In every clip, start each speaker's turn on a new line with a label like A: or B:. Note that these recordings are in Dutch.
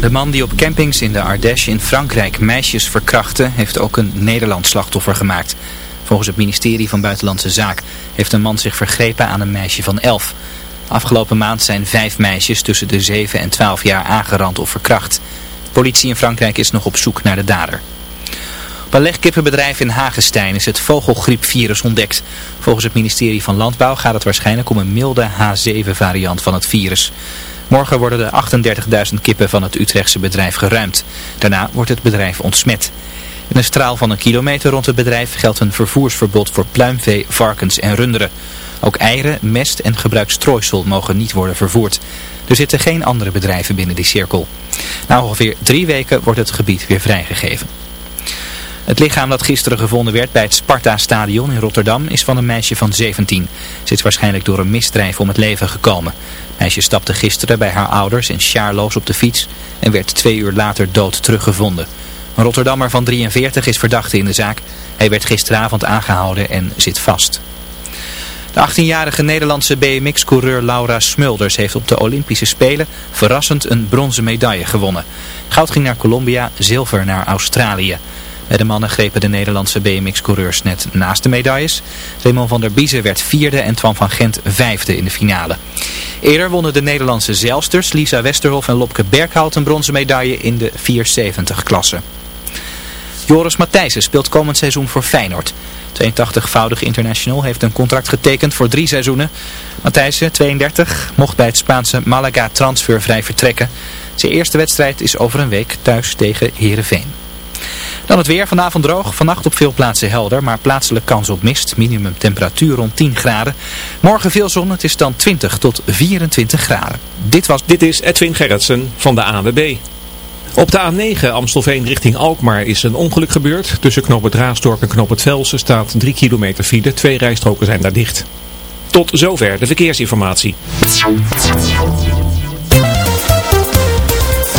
A: De man die op campings in de Ardèche in Frankrijk meisjes verkrachtte... heeft ook een Nederlands slachtoffer gemaakt. Volgens het ministerie van Buitenlandse Zaak... heeft een man zich vergrepen aan een meisje van 11. Afgelopen maand zijn vijf meisjes tussen de 7 en 12 jaar aangerand of verkracht. De politie in Frankrijk is nog op zoek naar de dader. Op een legkippenbedrijf in Hagestein is het vogelgriepvirus ontdekt. Volgens het ministerie van Landbouw gaat het waarschijnlijk om een milde H7-variant van het virus. Morgen worden de 38.000 kippen van het Utrechtse bedrijf geruimd. Daarna wordt het bedrijf ontsmet. In een straal van een kilometer rond het bedrijf geldt een vervoersverbod voor pluimvee, varkens en runderen. Ook eieren, mest en gebruiksstrooisel mogen niet worden vervoerd. Er zitten geen andere bedrijven binnen die cirkel. Na ongeveer drie weken wordt het gebied weer vrijgegeven. Het lichaam dat gisteren gevonden werd bij het Sparta-stadion in Rotterdam is van een meisje van 17. Ze is waarschijnlijk door een misdrijf om het leven gekomen. Het meisje stapte gisteren bij haar ouders in Sjaarloos op de fiets en werd twee uur later dood teruggevonden. Een Rotterdammer van 43 is verdachte in de zaak. Hij werd gisteravond aangehouden en zit vast. De 18-jarige Nederlandse BMX-coureur Laura Smulders heeft op de Olympische Spelen verrassend een bronzen medaille gewonnen. Goud ging naar Colombia, zilver naar Australië. Bij de mannen grepen de Nederlandse BMX-coureurs net naast de medailles. Raymond van der Biezen werd vierde en Twan van Gent vijfde in de finale. Eerder wonnen de Nederlandse zeilsters Lisa Westerhof en Lopke Berghout een bronzen medaille in de 470-klasse. Joris Matthijssen speelt komend seizoen voor Feyenoord. 82-voudig international heeft een contract getekend voor drie seizoenen. Matthijssen, 32, mocht bij het Spaanse Malaga transfervrij vertrekken. Zijn eerste wedstrijd is over een week thuis tegen Heerenveen. Dan het weer, vanavond droog, vannacht op veel plaatsen helder, maar plaatselijk kans op mist. Minimum temperatuur rond 10 graden. Morgen veel zon, het is dan 20 tot 24 graden. Dit was...
B: Dit is Edwin Gerritsen van de AWB. Op de A9 Amstelveen richting Alkmaar is een ongeluk gebeurd. Tussen Knoop het Raasdorp en Knoop het Velsen staat 3 kilometer file. Twee rijstroken zijn daar dicht. Tot zover de verkeersinformatie.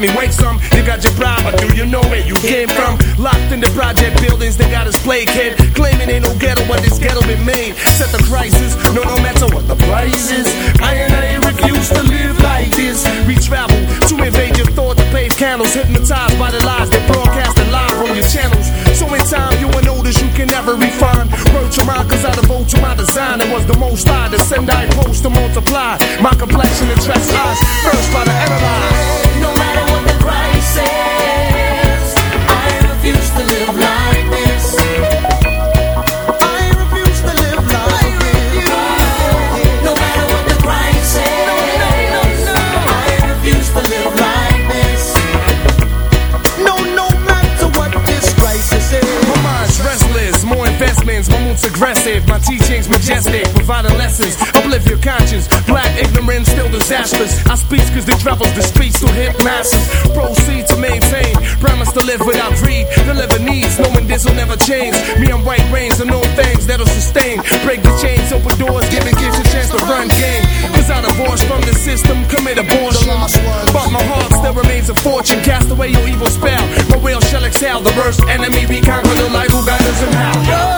C: me wait some. You got your bribe, but do you know where you came from? Locked in the project buildings, they got us play kid. Claiming ain't no ghetto, but this ghetto been made. Set the crisis, no, no matter what the price is. I and I refuse to live like this. We travel to invade your thought, to pave candles, hypnotized by the lies they broadcast live on your channels. So in time, you will notice you can never refine. To mine, cause I devote to my design. It was the most I to send, I post to multiply. My complexion attracts eyes, first by the analyze.
D: No matter what the price is, I refuse to live like
C: majestic, providing lessons, uplift your conscience. Black ignorance still disastrous. I speak cause they travels the streets to hit masses. Proceed to maintain, promise to live without greed, deliver needs, knowing this will never change. Me and white rains and know things that'll sustain. Break the chains, open doors, giving kids a chance to run game. Cause I divorced from the system, commit abortion. But my heart still remains a fortune. Cast away your evil spell. My will shall excel. The worst enemy we conquer the light who got us in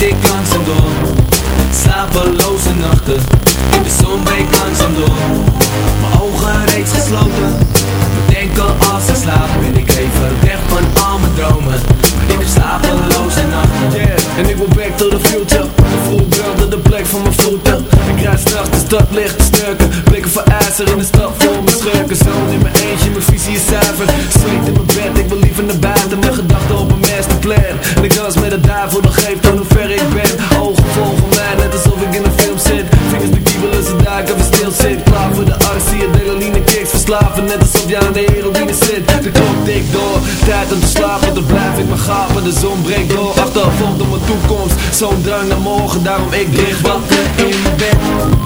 E: Tijd ik langzaam door. Slapeloze nachten. De zon breekt langzaam door. Mijn ogen reeds gesloten. Bedenken als ik slaap. Ben ik even weg van al mijn dromen. Maar ik heb slapeloze nachten.
C: Yeah, en ik wil back to the future De brandde de plek van mijn voeten Ik rijd straks de stad licht te Blikken voor ijzer in de stad de
E: zon brengt door Achtervolgd door mijn toekomst, zo'n drang naar morgen Daarom ik lig wat in mijn bed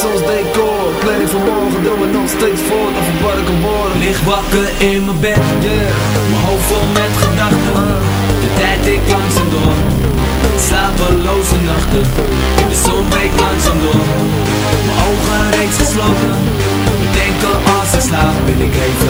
E: is ons decor Planning morgen, doen we nog steeds voor, Of wat ik kan worden. Lig wakker in mijn bed, yeah. Mijn hoofd vol met gedachten. De tijd ik langzaam door. Slapeloze nachten. De zon breekt langzaam door. Mijn ogen reeds gesloten. Denken als ik slaap, wil ik even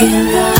F: together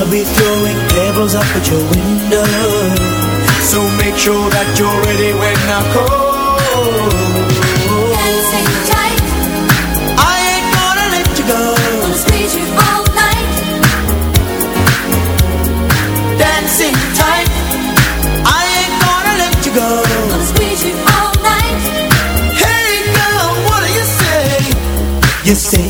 D: I'll be throwing pebbles up at your window. So make sure that you're ready when I call.
G: Dancing tight
D: I ain't gonna let you go.
G: Squeeze you all night.
D: Dancing tight. I ain't gonna let you go.
G: Squeeze you all night.
D: Hey girl, what do you say? You say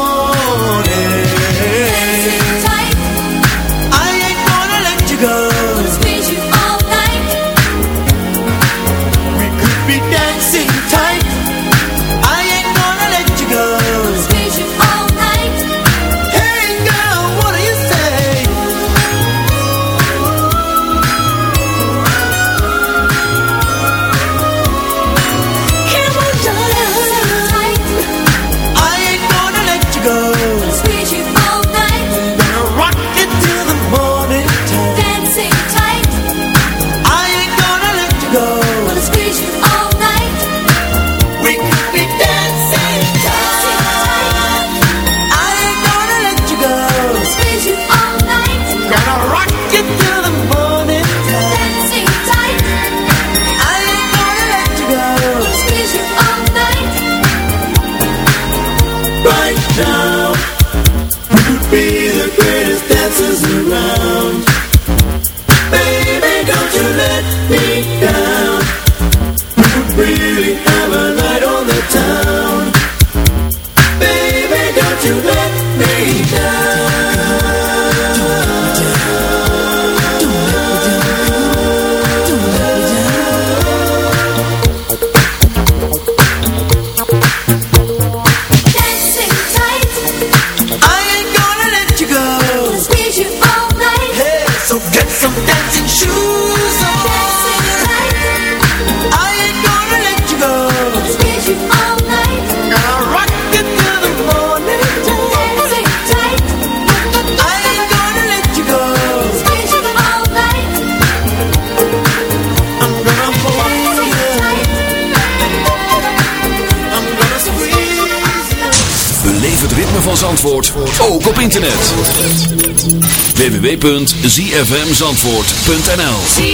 H: antwoord.nl.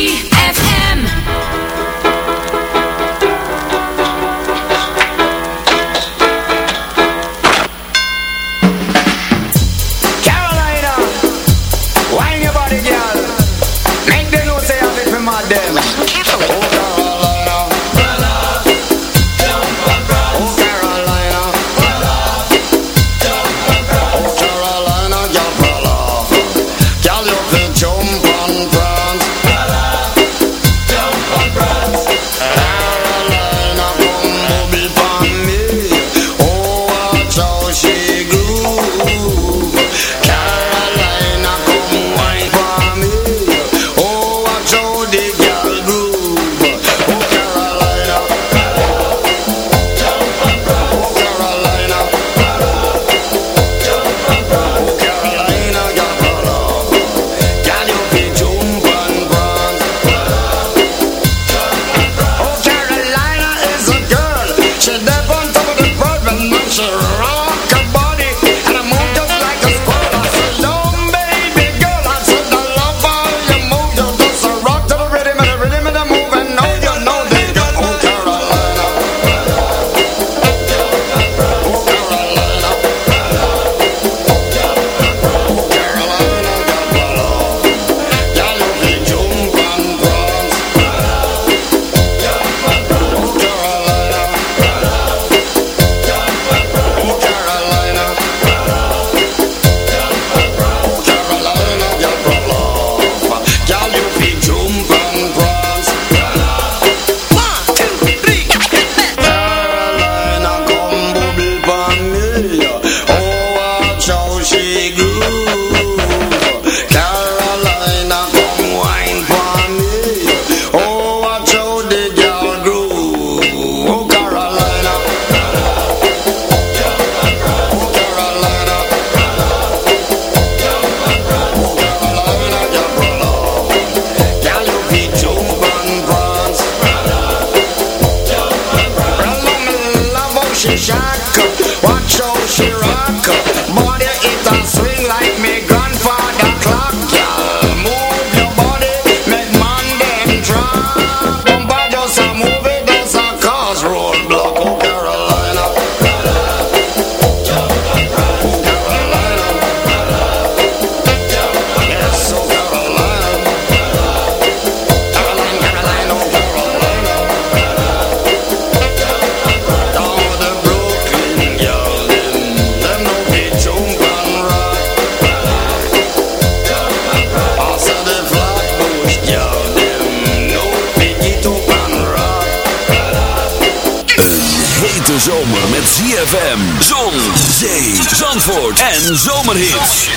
H: en zomerhits.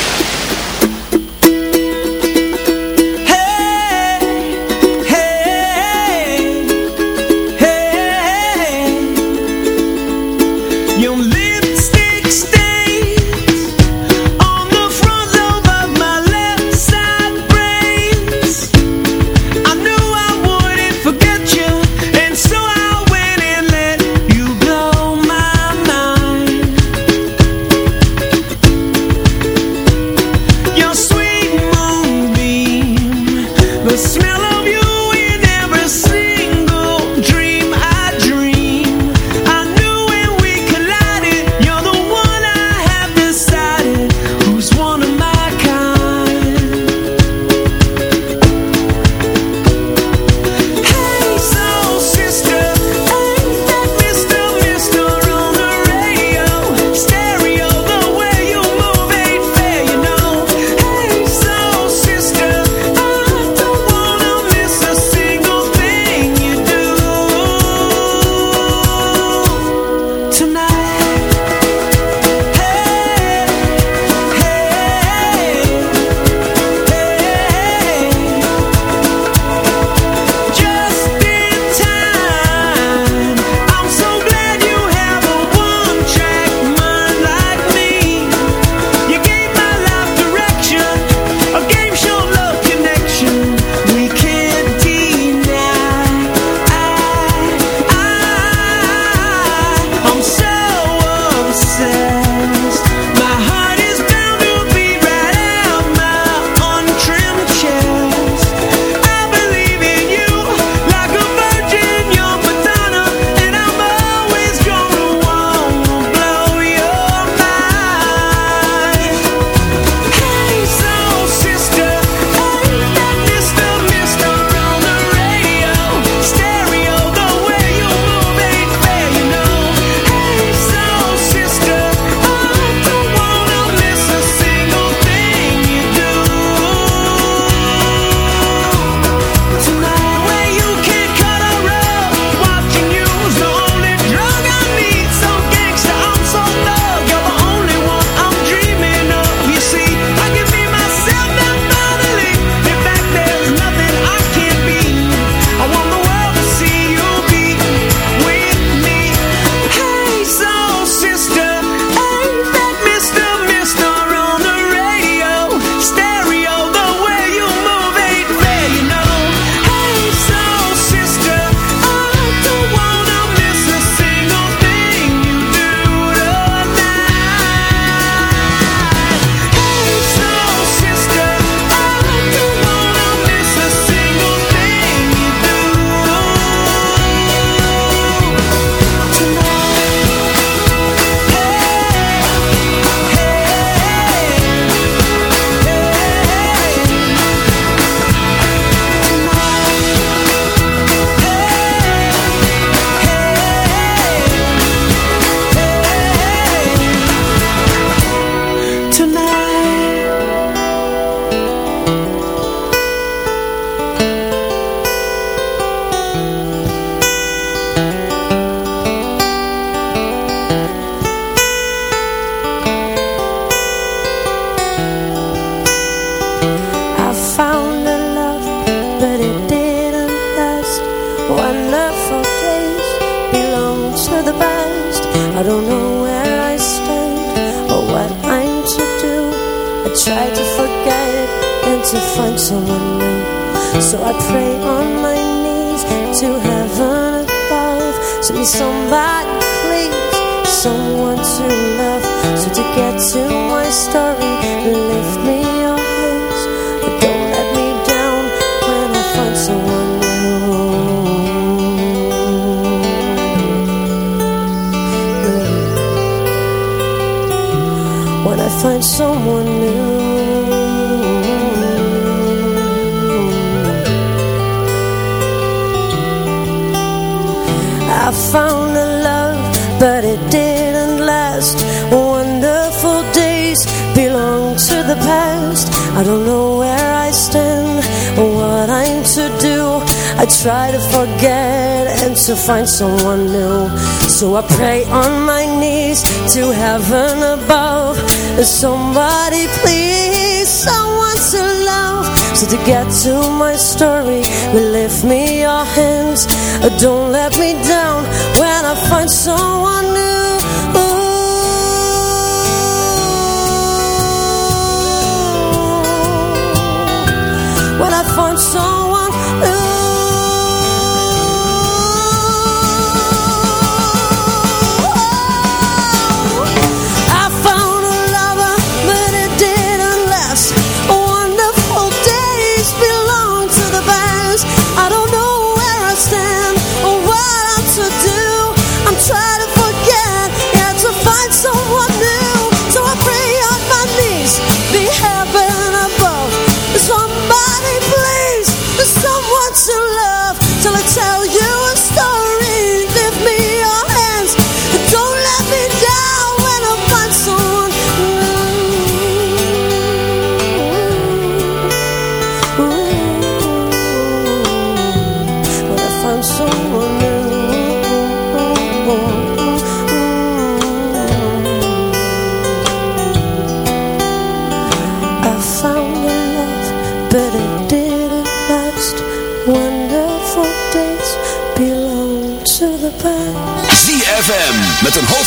H: found a love, but it didn't last. Wonderful days belong to the past. I don't know where I stand or what I'm to do. I try to forget and to find someone new. So I pray on my knees to heaven above. Somebody please, someone to love. So to get to my story, lift me your hands uh, Don't let me down when I find someone new Ooh. When I find someone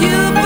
I: you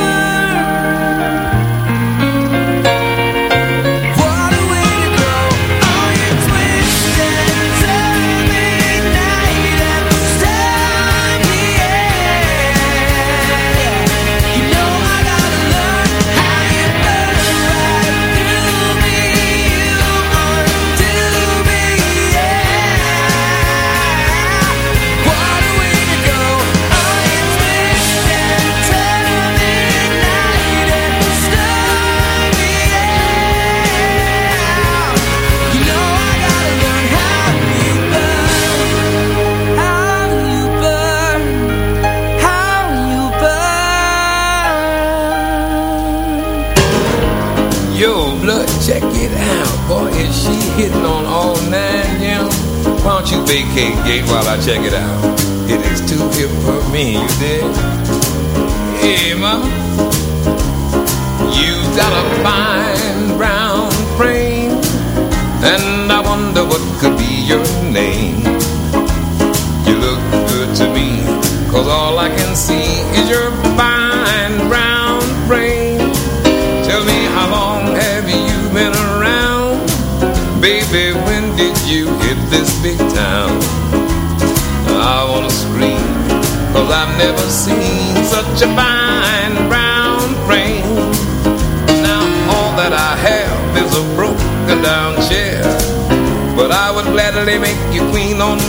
I: check it out?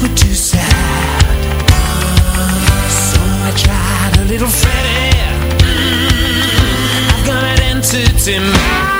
E: were too sad. So I tried a little Freddie. Mm, I've got an entity mind.